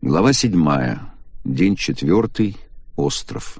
Глава седьмая. День четвертый. Остров.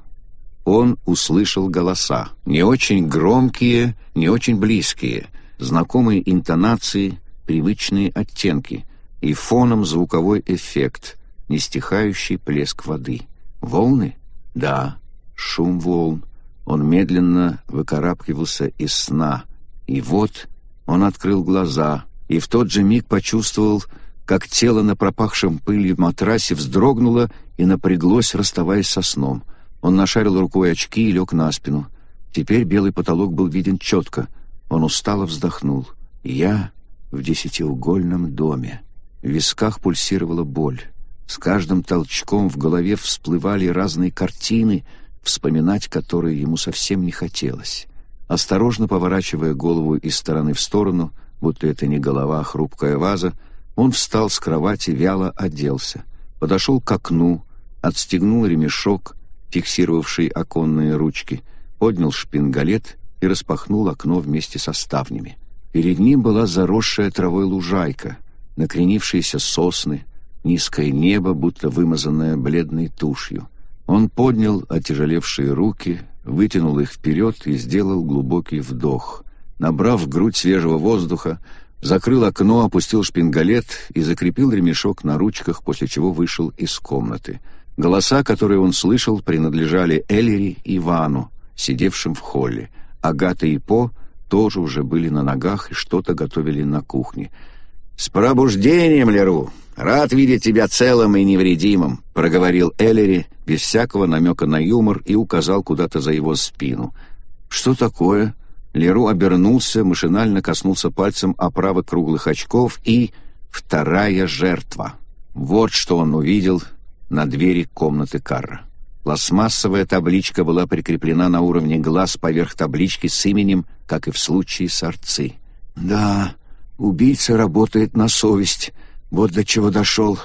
Он услышал голоса. Не очень громкие, не очень близкие. Знакомые интонации, привычные оттенки. И фоном звуковой эффект, нестихающий плеск воды. Волны? Да, шум волн. Он медленно выкарабкивался из сна. И вот он открыл глаза, и в тот же миг почувствовал, как тело на пропахшем пылью матрасе вздрогнуло и напряглось, расставаясь со сном. Он нашарил рукой очки и лег на спину. Теперь белый потолок был виден четко. Он устало вздохнул. «Я в десятиугольном доме». В висках пульсировала боль. С каждым толчком в голове всплывали разные картины, вспоминать которые ему совсем не хотелось. Осторожно поворачивая голову из стороны в сторону, будто это не голова, а хрупкая ваза, он встал с кровати, вяло оделся, подошел к окну, отстегнул ремешок, фиксировавший оконные ручки, поднял шпингалет и распахнул окно вместе со ставнями. Перед ним была заросшая травой лужайка, накренившиеся сосны, низкое небо, будто вымазанное бледной тушью. Он поднял отяжелевшие руки, вытянул их вперед и сделал глубокий вдох. Набрав грудь свежего воздуха, закрыл окно, опустил шпингалет и закрепил ремешок на ручках, после чего вышел из комнаты. Голоса, которые он слышал, принадлежали Эллири и Ивану, сидевшим в холле. Агата и По тоже уже были на ногах и что-то готовили на кухне. «С пробуждением, Леру! Рад видеть тебя целым и невредимым!» — проговорил Эллири без всякого намека на юмор и указал куда-то за его спину. «Что такое?» Леру обернулся, машинально коснулся пальцем оправы круглых очков и... Вторая жертва. Вот что он увидел на двери комнаты Карра. Пластмассовая табличка была прикреплена на уровне глаз поверх таблички с именем, как и в случае с Арцы. «Да, убийца работает на совесть. Вот до чего дошел.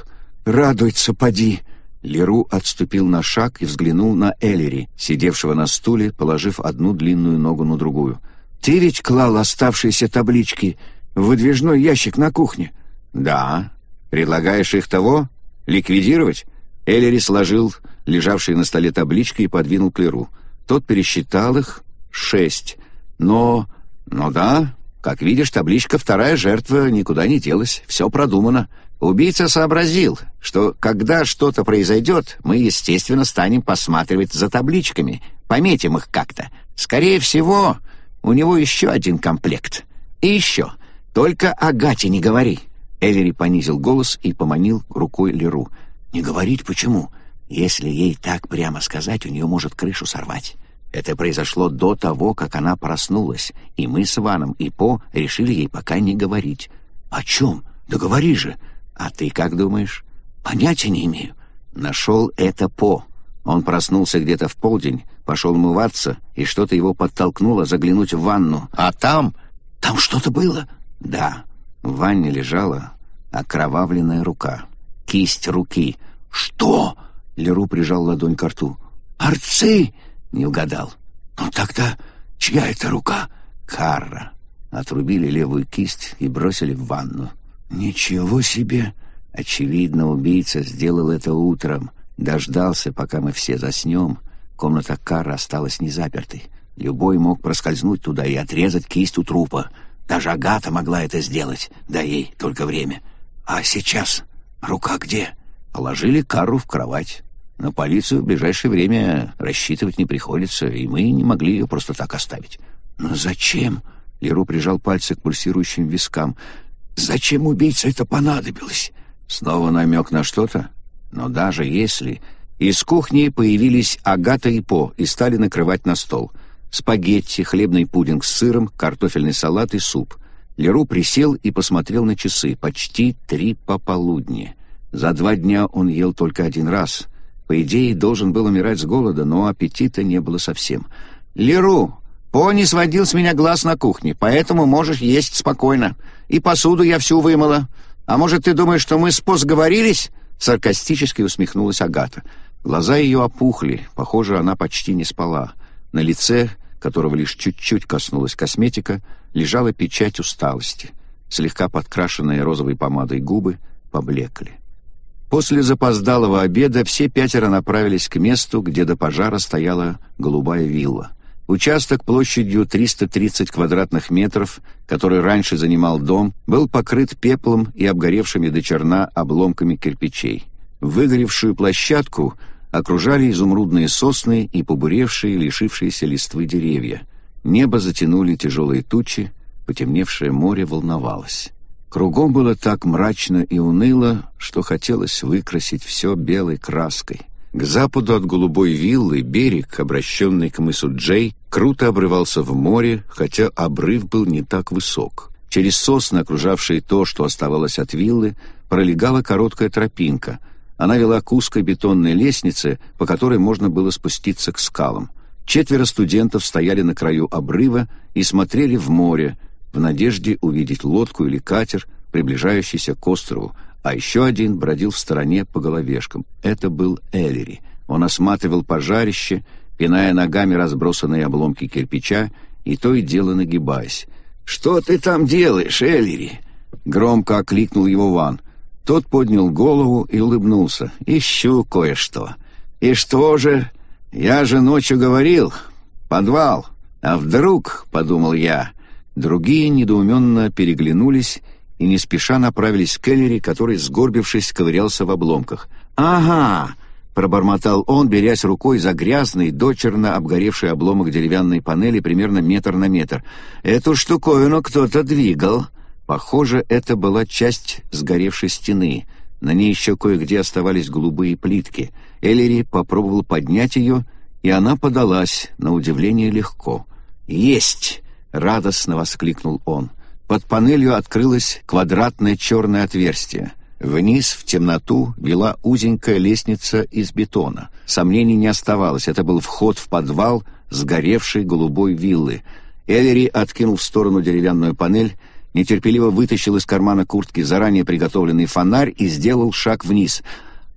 Радуется, поди!» Леру отступил на шаг и взглянул на Эллери, сидевшего на стуле, положив одну длинную ногу на другую — ты ведь клал оставшиеся таблички в выдвижной ящик на кухне?» «Да. Предлагаешь их того? Ликвидировать?» Эллери сложил лежавшие на столе таблички и подвинул к Леру. Тот пересчитал их шесть. Но... Ну да, как видишь, табличка «Вторая жертва» никуда не делась. Все продумано. Убийца сообразил, что когда что-то произойдет, мы, естественно, станем посматривать за табличками, пометим их как-то. Скорее всего, у него еще один комплект. И еще. Только о Гате не говори». Эвери понизил голос и поманил рукой Леру. «Не говорить почему? Если ей так прямо сказать, у нее может крышу сорвать. Это произошло до того, как она проснулась, и мы с Иваном и По решили ей пока не говорить». «О чем? Да говори же!» «А ты как думаешь?» «Понятия не имею». «Нашел это По. Он проснулся где-то в полдень, пошел умываться, и что-то его подтолкнуло заглянуть в ванну. А там... Там что-то было? Да. В ванне лежала окровавленная рука. Кисть руки. Что? Леру прижал ладонь к рту. Арцы? Не угадал. Ну тогда чья это рука? Карра. Отрубили левую кисть и бросили в ванну. Ничего себе! Очевидно, убийца сделал это утром. Дождался, пока мы все заснем. Комната Карра осталась незапертой. Любой мог проскользнуть туда и отрезать кисть у трупа. Даже Агата могла это сделать, да ей только время. А сейчас рука где? Положили Карру в кровать. На полицию в ближайшее время рассчитывать не приходится, и мы не могли ее просто так оставить. Но зачем? Леру прижал пальцы к пульсирующим вискам. Зачем убийце это понадобилось? Снова намек на что-то? Но даже если... Из кухни появились Агата и По и стали накрывать на стол. Спагетти, хлебный пудинг с сыром, картофельный салат и суп. Леру присел и посмотрел на часы. Почти три пополудни. За два дня он ел только один раз. По идее, должен был умирать с голода, но аппетита не было совсем. «Леру, По не сводил с меня глаз на кухне, поэтому можешь есть спокойно. И посуду я всю вымыла. А может, ты думаешь, что мы с По сговорились?» Саркастически усмехнулась Агата. Глаза ее опухли, похоже, она почти не спала. На лице, которого лишь чуть-чуть коснулась косметика, лежала печать усталости. Слегка подкрашенные розовой помадой губы поблекли. После запоздалого обеда все пятеро направились к месту, где до пожара стояла голубая вилла. Участок площадью 330 квадратных метров, который раньше занимал дом, был покрыт пеплом и обгоревшими до черна обломками кирпичей. Выгоревшую площадку окружали изумрудные сосны и побуревшие, лишившиеся листвы деревья. Небо затянули тяжелые тучи, потемневшее море волновалось. Кругом было так мрачно и уныло, что хотелось выкрасить все белой краской. К западу от голубой виллы берег, обращенный к мысу Джей, круто обрывался в море, хотя обрыв был не так высок. Через сосны, окружавшие то, что оставалось от виллы, пролегала короткая тропинка. Она вела к узкой бетонной лестнице, по которой можно было спуститься к скалам. Четверо студентов стояли на краю обрыва и смотрели в море, в надежде увидеть лодку или катер, приближающийся к острову, а еще один бродил в стороне по головешкам. Это был Эллери. Он осматривал пожарище, пиная ногами разбросанные обломки кирпича и то и дело нагибаясь. «Что ты там делаешь, Эллери?» Громко окликнул его Ван. Тот поднял голову и улыбнулся. «Ищу кое-что». «И что же? Я же ночью говорил. Подвал. А вдруг, — подумал я, — Другие недоуменно переглянулись и не спеша направились к Келлери, который, сгорбившись, ковырялся в обломках. «Ага!» — пробормотал он, берясь рукой за грязный, дочерно обгоревший обломок деревянной панели примерно метр на метр. «Эту штуковину кто-то двигал». Похоже, это была часть сгоревшей стены. На ней еще кое-где оставались голубые плитки. Эллери попробовал поднять ее, и она подалась, на удивление легко. «Есть!» радостно воскликнул он. Под панелью открылось квадратное черное отверстие. Вниз, в темноту, вела узенькая лестница из бетона. Сомнений не оставалось, это был вход в подвал сгоревшей голубой виллы. Эллери откинул в сторону деревянную панель, нетерпеливо вытащил из кармана куртки заранее приготовленный фонарь и сделал шаг вниз.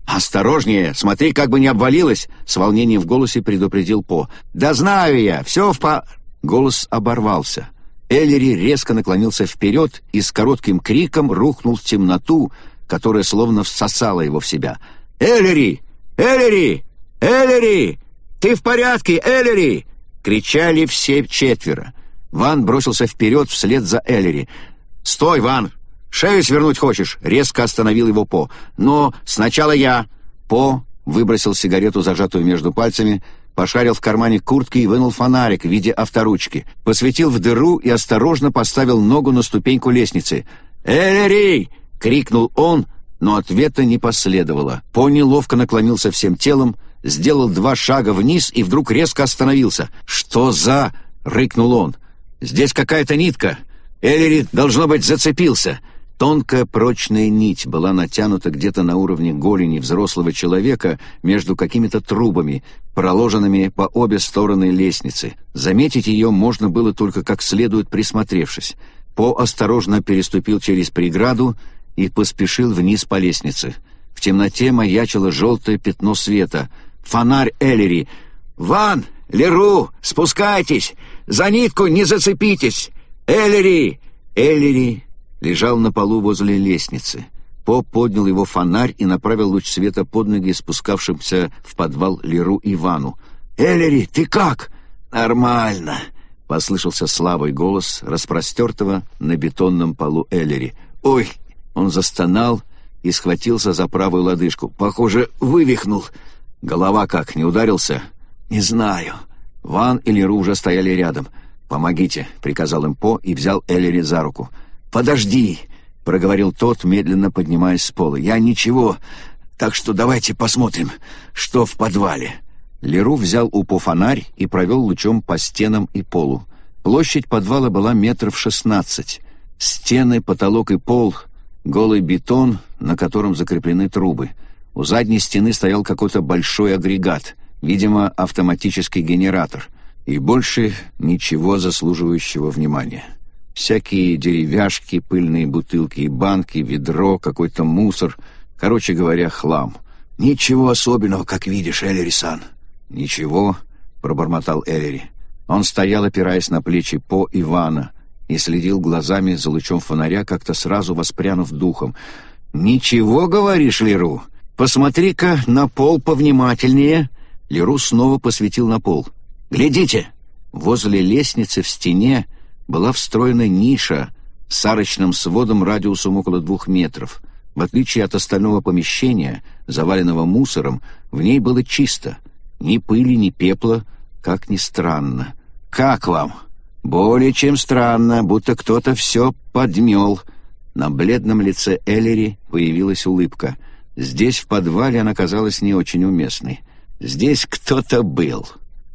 «Осторожнее! Смотри, как бы не обвалилось!» С волнением в голосе предупредил По. «Да знаю я! Все в по...» Голос оборвался. Эллери резко наклонился вперед и с коротким криком рухнул в темноту, которая словно всосала его в себя. «Эллери! Эллери! Эллери! Ты в порядке, Эллери!» Кричали все четверо. Ван бросился вперед вслед за Эллери. «Стой, Ван! Шею свернуть хочешь?» — резко остановил его По. «Но сначала я!» По выбросил сигарету, зажатую между пальцами, пошарил в кармане куртки и вынул фонарик в виде авторучки, посветил в дыру и осторожно поставил ногу на ступеньку лестницы. «Эллери!» — крикнул он, но ответа не последовало. Пони ловко наклонился всем телом, сделал два шага вниз и вдруг резко остановился. «Что за...» — рыкнул он. «Здесь какая-то нитка. Эллери, должно быть, зацепился». Тонкая прочная нить была натянута где-то на уровне голени взрослого человека между какими-то трубами, проложенными по обе стороны лестницы. Заметить ее можно было только как следует присмотревшись. По осторожно переступил через преграду и поспешил вниз по лестнице. В темноте маячило желтое пятно света. Фонарь Эллери. «Ван! Леру! Спускайтесь! За нитку не зацепитесь! Эллери!» Эллери лежал на полу возле лестницы. Поп поднял его фонарь и направил луч света под ноги спускавшимся в подвал Леру Ивану. «Эллери, ты как?» «Нормально», — послышался слабый голос распростертого на бетонном полу Эллери. «Ой!» — он застонал и схватился за правую лодыжку. «Похоже, вывихнул. Голова как, не ударился?» «Не знаю». Ван и Леру уже стояли рядом. «Помогите», — приказал им По и взял Эллери за руку. «Подожди», — проговорил тот, медленно поднимаясь с пола. «Я ничего, так что давайте посмотрим, что в подвале». Леру взял упо фонарь и провел лучом по стенам и полу. Площадь подвала была метров шестнадцать. Стены, потолок и пол — голый бетон, на котором закреплены трубы. У задней стены стоял какой-то большой агрегат, видимо, автоматический генератор, и больше ничего заслуживающего внимания. Всякие деревяшки, пыльные бутылки и банки, ведро, какой-то мусор. Короче говоря, хлам. «Ничего особенного, как видишь, Эллери-сан». «Ничего», — пробормотал Эллери. Он стоял, опираясь на плечи По Ивана, и следил глазами за лучом фонаря, как-то сразу воспрянув духом. «Ничего, говоришь, Леру? посмотри-ка на пол повнимательнее». Леру снова посветил на пол. «Глядите!» Возле лестницы в стене была встроена ниша с арочным сводом радиусом около двух метров. В отличие от остального помещения, заваленного мусором, в ней было чисто. Ни пыли, ни пепла, как ни странно. «Как вам?» «Более чем странно, будто кто-то все подмел». На бледном лице Эллери появилась улыбка. Здесь, в подвале, она казалась не очень уместной. «Здесь кто-то был».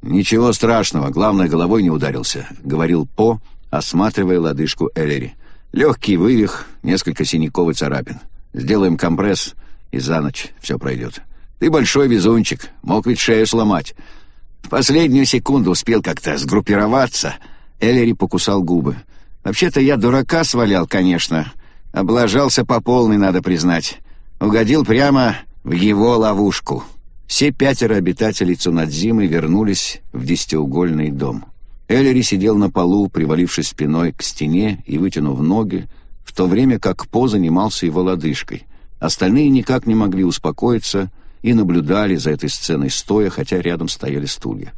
«Ничего страшного, главное, головой не ударился», — говорил По, осматривая лодыжку Эллери. «Легкий вывих, несколько синяков и царапин. Сделаем компресс, и за ночь все пройдет. Ты большой везунчик, мог ведь шею сломать». В последнюю секунду успел как-то сгруппироваться. Эллери покусал губы. «Вообще-то я дурака свалял, конечно. Облажался по полной, надо признать. Угодил прямо в его ловушку». Все пятеро обитателей Цунадзимы вернулись в десятиугольный дом. Эллери сидел на полу, привалившись спиной к стене и вытянув ноги, в то время как По занимался его лодыжкой. Остальные никак не могли успокоиться и наблюдали за этой сценой стоя, хотя рядом стояли стулья.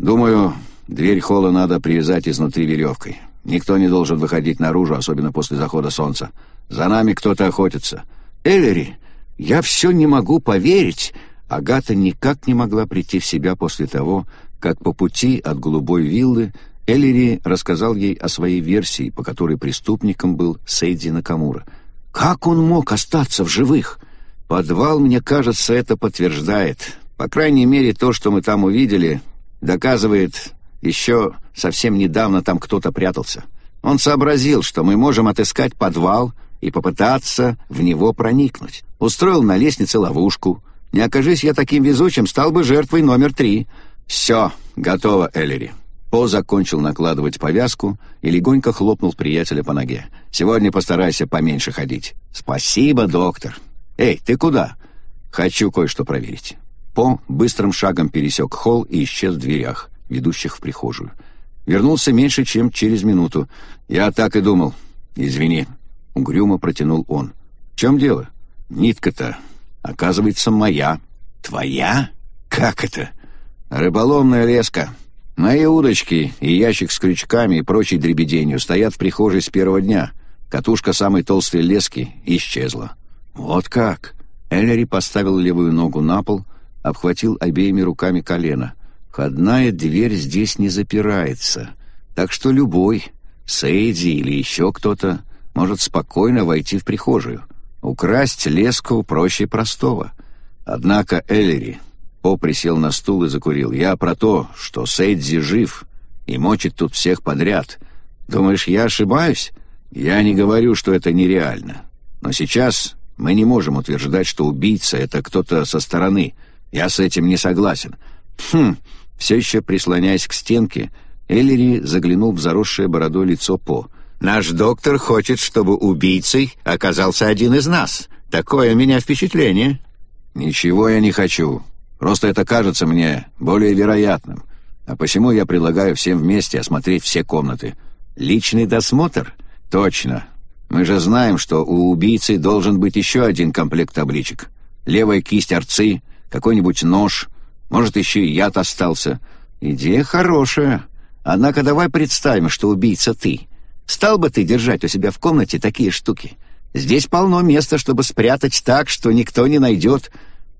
«Думаю, дверь холла надо привязать изнутри веревкой. Никто не должен выходить наружу, особенно после захода солнца. За нами кто-то охотится». «Эллери, я все не могу поверить!» Агата никак не могла прийти в себя после того, как по пути от голубой виллы Эллири рассказал ей о своей версии, по которой преступником был Сейдзи Накамура. «Как он мог остаться в живых?» «Подвал, мне кажется, это подтверждает. По крайней мере, то, что мы там увидели, доказывает, еще совсем недавно там кто-то прятался. Он сообразил, что мы можем отыскать подвал и попытаться в него проникнуть. Устроил на лестнице ловушку, не окажись я таким везучим, стал бы жертвой номер три. Все, готово, Эллери. По закончил накладывать повязку и легонько хлопнул приятеля по ноге. «Сегодня постарайся поменьше ходить». «Спасибо, доктор». «Эй, ты куда?» «Хочу кое-что проверить». По быстрым шагом пересек холл и исчез в дверях, ведущих в прихожую. Вернулся меньше, чем через минуту. «Я так и думал. Извини». Угрюмо протянул он. «В чем дело?» «Нитка-то Оказывается, моя. Твоя? Как это? Рыболовная леска. Мои удочки и ящик с крючками и прочей дребеденью стоят в прихожей с первого дня. Катушка самой толстой лески исчезла. Вот как? Эллери поставил левую ногу на пол, обхватил обеими руками колено. Входная дверь здесь не запирается, так что любой, Сейди или еще кто-то, может спокойно войти в прихожую. Украсть леску проще простого. Однако Эллери... По присел на стул и закурил. «Я про то, что Сейдзи жив и мочит тут всех подряд. Думаешь, я ошибаюсь? Я не говорю, что это нереально. Но сейчас мы не можем утверждать, что убийца — это кто-то со стороны. Я с этим не согласен». «Хм...» Все еще прислоняясь к стенке, Эллери заглянул в заросшее бородой лицо По — Наш доктор хочет, чтобы убийцей оказался один из нас. Такое у меня впечатление». «Ничего я не хочу. Просто это кажется мне более вероятным. А посему я предлагаю всем вместе осмотреть все комнаты. Личный досмотр? Точно. Мы же знаем, что у убийцы должен быть еще один комплект табличек. Левая кисть арцы, какой-нибудь нож, может, еще и яд остался. Идея хорошая. Однако давай представим, что убийца ты. Стал бы ты держать у себя в комнате такие штуки? Здесь полно места, чтобы спрятать так, что никто не найдет.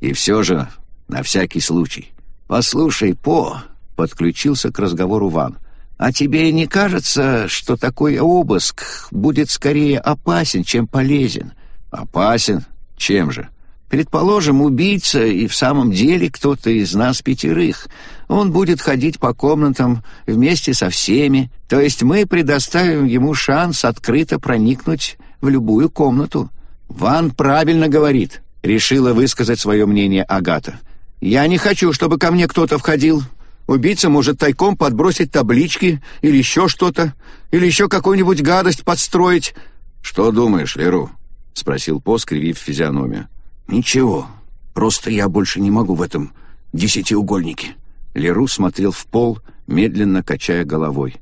И все же, на всякий случай. Послушай, По, подключился к разговору Ван. А тебе не кажется, что такой обыск будет скорее опасен, чем полезен? Опасен? Чем же? Предположим, убийца и в самом деле кто-то из нас пятерых. Он будет ходить по комнатам вместе со всеми, то есть мы предоставим ему шанс открыто проникнуть в любую комнату. Ван правильно говорит, решила высказать свое мнение Агата. Я не хочу, чтобы ко мне кто-то входил. Убийца может тайком подбросить таблички или еще что-то, или еще какую-нибудь гадость подстроить. Что думаешь, Леру? спросил По, скривив физиономию. «Ничего, просто я больше не могу в этом десятиугольнике». Леру смотрел в пол, медленно качая головой.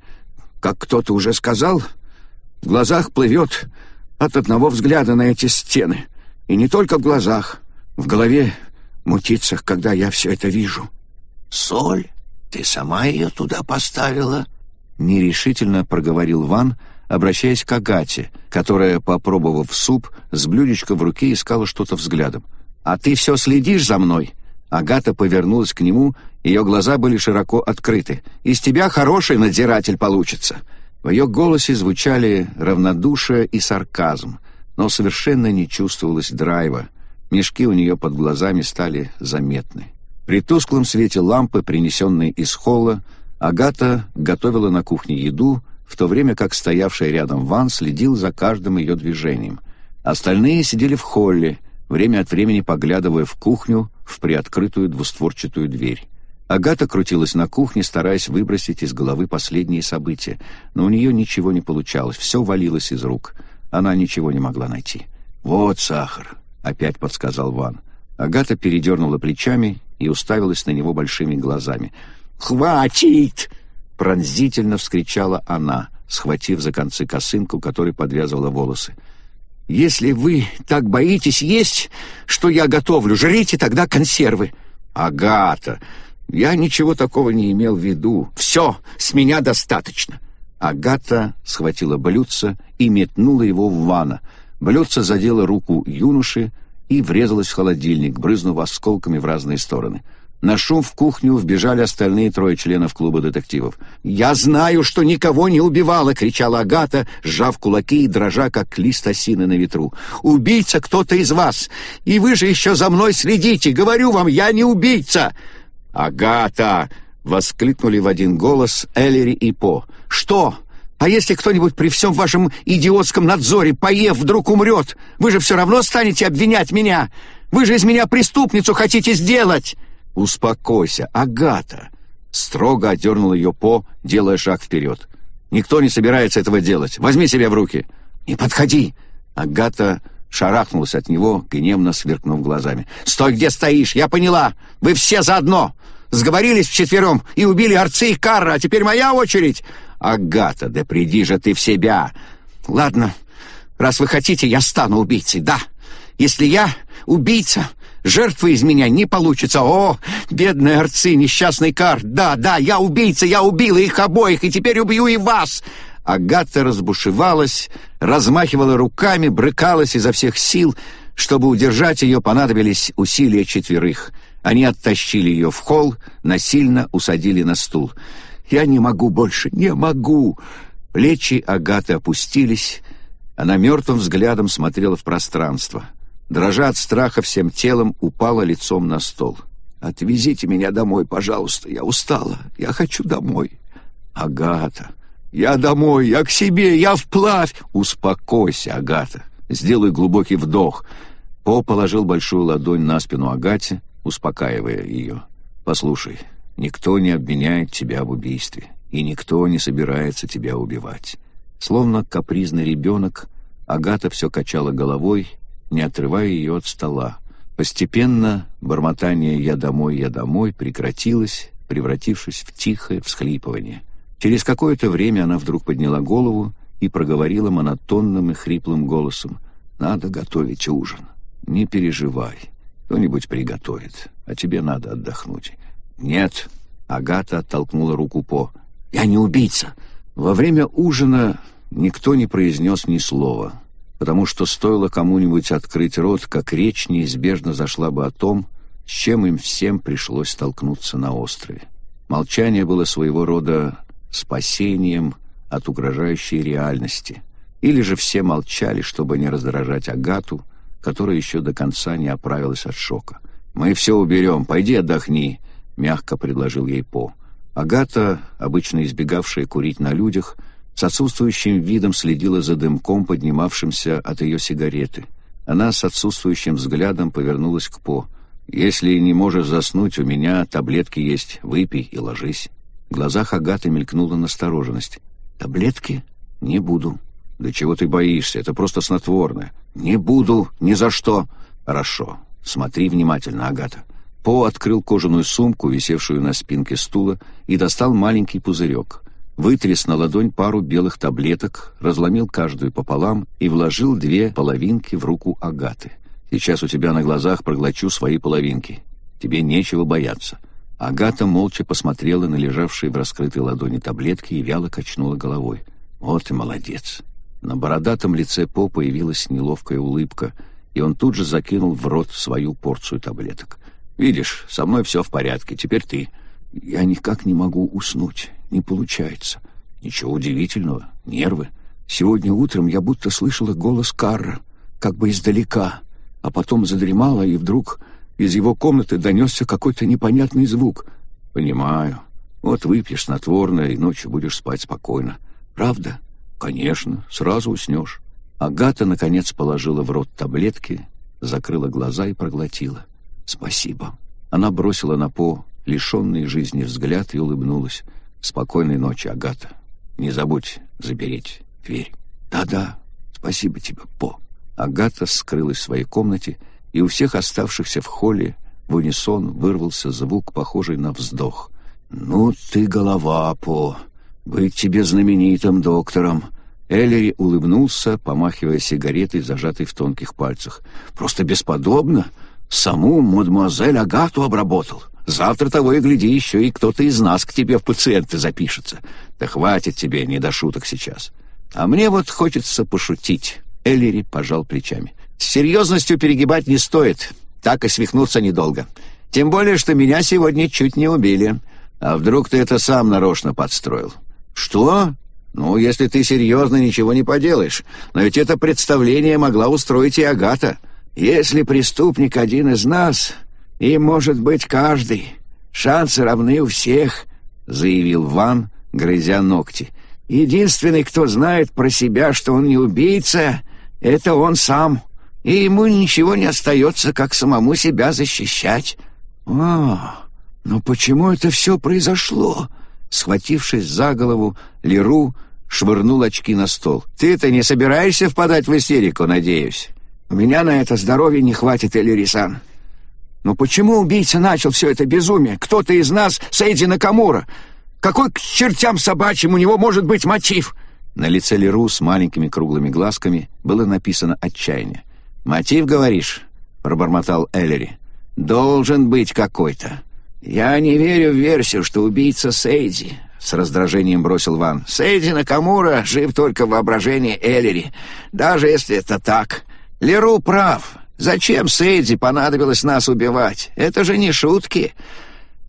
«Как кто-то уже сказал, в глазах плывет от одного взгляда на эти стены. И не только в глазах, В голове мутится, когда я все это вижу». «Соль? Ты сама ее туда поставила?» Нерешительно проговорил Ван, обращаясь к Агате, которая, попробовав суп, с блюдечка в руке искала что-то взглядом. «А ты все следишь за мной?» Агата повернулась к нему, ее глаза были широко открыты. «Из тебя хороший надзиратель получится!» В ее голосе звучали равнодушие и сарказм, но совершенно не чувствовалось драйва. Мешки у нее под глазами стали заметны. При тусклом свете лампы, принесенной из холла, Агата готовила на кухне еду, в то время как стоявший рядом Ван следил за каждым ее движением. Остальные сидели в холле, время от времени поглядывая в кухню в приоткрытую двустворчатую дверь. Агата крутилась на кухне, стараясь выбросить из головы последние события, но у нее ничего не получалось, все валилось из рук. Она ничего не могла найти. «Вот сахар», — опять подсказал Ван. Агата передернула плечами и уставилась на него большими глазами. «Хватит!» — пронзительно вскричала она, схватив за концы косынку, которой подвязывала волосы. «Если вы так боитесь есть, что я готовлю, жрите тогда консервы». «Агата!» Я ничего такого не имел в виду. Все, с меня достаточно. Агата схватила блюдце и метнула его в ванна. Блюдце задело руку юноши и врезалось в холодильник, брызнув осколками в разные стороны. На шум в кухню вбежали остальные трое членов клуба детективов. «Я знаю, что никого не убивала!» — кричала Агата, сжав кулаки и дрожа, как лист осины на ветру. «Убийца кто-то из вас! И вы же еще за мной следите! Говорю вам, я не убийца!» «Агата!» — воскликнули в один голос Эллери и По. «Что? А если кто-нибудь при всем вашем идиотском надзоре, поев, вдруг умрет? Вы же все равно станете обвинять меня! Вы же из меня преступницу хотите сделать!» «Успокойся, Агата!» Строго отдернул ее По, делая шаг вперед. «Никто не собирается этого делать. Возьми себя в руки!» «Не подходи!» Агата шарахнулась от него, гневно сверкнув глазами. «Стой, где стоишь! Я поняла! Вы все заодно! Сговорились вчетвером и убили Арцы и Карра, а теперь моя очередь!» «Агата, да приди же ты в себя!» «Ладно, раз вы хотите, я стану убийцей, да! Если я убийца, жертвы из меня не получится! О, бедные Арцы, несчастный Кар! Да, да, я убийца, я убила их обоих, и теперь убью и вас!» Агата разбушевалась, размахивала руками, брыкалась изо всех сил. Чтобы удержать ее, понадобились усилия четверых. Они оттащили ее в холл, насильно усадили на стул. «Я не могу больше, не могу!» Плечи Агаты опустились. Она мертвым взглядом смотрела в пространство. Дрожа от страха всем телом, упала лицом на стол. «Отвезите меня домой, пожалуйста, я устала, я хочу домой». «Агата, «Я домой, я к себе, я вплавь!» «Успокойся, Агата, сделай глубокий вдох». По положил большую ладонь на спину Агате, успокаивая ее. «Послушай, никто не обвиняет тебя в убийстве, и никто не собирается тебя убивать». Словно капризный ребенок, Агата все качала головой, не отрывая ее от стола. Постепенно бормотание «я домой, я домой» прекратилось, превратившись в тихое всхлипывание. Через какое-то время она вдруг подняла голову и проговорила монотонным и хриплым голосом. «Надо готовить ужин. Не переживай. Кто-нибудь приготовит, а тебе надо отдохнуть». «Нет», — Агата оттолкнула руку По. «Я не убийца». Во время ужина никто не произнес ни слова, потому что стоило кому-нибудь открыть рот, как речь неизбежно зашла бы о том, с чем им всем пришлось столкнуться на острове. Молчание было своего рода спасением от угрожающей реальности. Или же все молчали, чтобы не раздражать Агату, которая еще до конца не оправилась от шока. «Мы все уберем, пойди отдохни», — мягко предложил ей По. Агата, обычно избегавшая курить на людях, с отсутствующим видом следила за дымком, поднимавшимся от ее сигареты. Она с отсутствующим взглядом повернулась к По. «Если не можешь заснуть, у меня таблетки есть, выпей и ложись». В глазах Агаты мелькнула настороженность. «Таблетки? Не буду». «Да чего ты боишься? Это просто снотворное». «Не буду, ни за что». «Хорошо. Смотри внимательно, Агата». По открыл кожаную сумку, висевшую на спинке стула, и достал маленький пузырек. Вытряс на ладонь пару белых таблеток, разломил каждую пополам и вложил две половинки в руку Агаты. Сейчас у тебя на глазах проглочу свои половинки. Тебе нечего бояться». Агата молча посмотрела на лежавшие в раскрытой ладони таблетки и вяло качнула головой. «Вот и молодец!» На бородатом лице По появилась неловкая улыбка, и он тут же закинул в рот свою порцию таблеток. «Видишь, со мной все в порядке, теперь ты». «Я никак не могу уснуть, не получается». «Ничего удивительного, нервы. Сегодня утром я будто слышала голос Карра, как бы издалека, а потом задремала, и вдруг из его комнаты донесся какой-то непонятный звук. «Понимаю. Вот выпьешь снотворное, и ночью будешь спать спокойно. Правда?» «Конечно, сразу уснешь». Агата, наконец, положила в рот таблетки, закрыла глаза и проглотила. «Спасибо». Она бросила на По лишенный жизни взгляд и улыбнулась. «Спокойной ночи, Агата. Не забудь запереть дверь». «Да-да, спасибо тебе, По». Агата скрылась в своей комнате, и у всех оставшихся в холле в унисон вырвался звук, похожий на вздох. «Ну ты голова, По! Быть тебе знаменитым доктором!» Эллери улыбнулся, помахивая сигаретой, зажатой в тонких пальцах. «Просто бесподобно! Саму мадемуазель Агату обработал. Завтра того и гляди, еще и кто-то из нас к тебе в пациенты запишется. Да хватит тебе не до шуток сейчас. А мне вот хочется пошутить». Эллери пожал плечами. С серьезностью перегибать не стоит, так и свихнуться недолго. Тем более, что меня сегодня чуть не убили. А вдруг ты это сам нарочно подстроил? Что? Ну, если ты серьезно, ничего не поделаешь. Но ведь это представление могла устроить и Агата. Если преступник один из нас, и может быть каждый. Шансы равны у всех, заявил Ван, грызя ногти. Единственный, кто знает про себя, что он не убийца, это он сам и ему ничего не остается, как самому себя защищать. А, но почему это все произошло? Схватившись за голову, Леру швырнул очки на стол. Ты-то не собираешься впадать в истерику, надеюсь? У меня на это здоровья не хватит, Элирисан. Но почему убийца начал все это безумие? Кто-то из нас, Сейди Накамура. Какой к чертям собачьим у него может быть мотив? На лице Леру с маленькими круглыми глазками было написано отчаяние. «Мотив, говоришь?» — пробормотал Эллери. «Должен быть какой-то». «Я не верю в версию, что убийца Сейди», — с раздражением бросил Ван. «Сейди Накамура жив только в воображении Эллери, даже если это так. Леру прав. Зачем Сейди понадобилось нас убивать? Это же не шутки».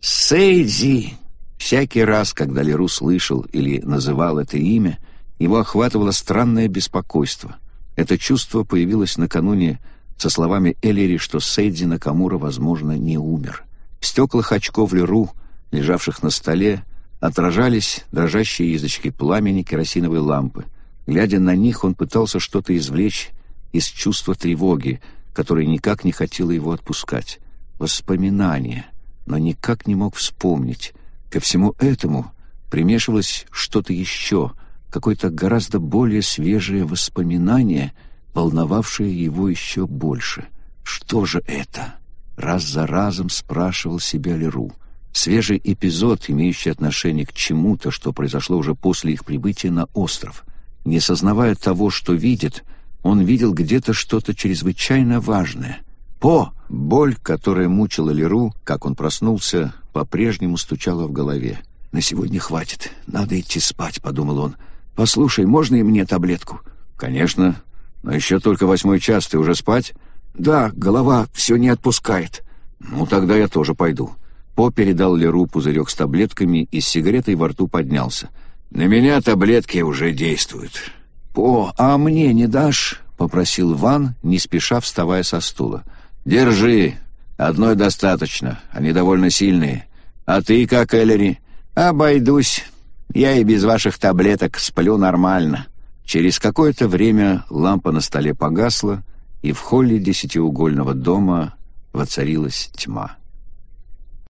«Сейди...» Всякий раз, когда Леру слышал или называл это имя, его охватывало странное беспокойство. Это чувство появилось накануне со словами Эллири, что Сейди Накамура, возможно, не умер. В стеклах очков Леру, лежавших на столе, отражались дрожащие язычки пламени керосиновой лампы. Глядя на них, он пытался что-то извлечь из чувства тревоги, которое никак не хотело его отпускать. Воспоминания, но никак не мог вспомнить. Ко всему этому примешивалось что-то еще — какое-то гораздо более свежее воспоминание, волновавшее его еще больше. Что же это? Раз за разом спрашивал себя Леру. Свежий эпизод, имеющий отношение к чему-то, что произошло уже после их прибытия на остров. Не сознавая того, что видит, он видел где-то что-то чрезвычайно важное. По! Боль, которая мучила Леру, как он проснулся, по-прежнему стучала в голове. «На сегодня хватит. Надо идти спать», — подумал он. «Послушай, можно и мне таблетку?» «Конечно. Но еще только восьмой час. Ты уже спать?» «Да, голова все не отпускает». «Ну, тогда я тоже пойду». По передал Леру пузырек с таблетками и с сигаретой во рту поднялся. «На меня таблетки уже действуют». «По, а мне не дашь?» — попросил Ван, не спеша вставая со стула. «Держи. Одной достаточно. Они довольно сильные. А ты как, Эллери?» «Обойдусь. Я и без ваших таблеток сплю нормально». Через какое-то время лампа на столе погасла, и в холле десятиугольного дома воцарилась тьма.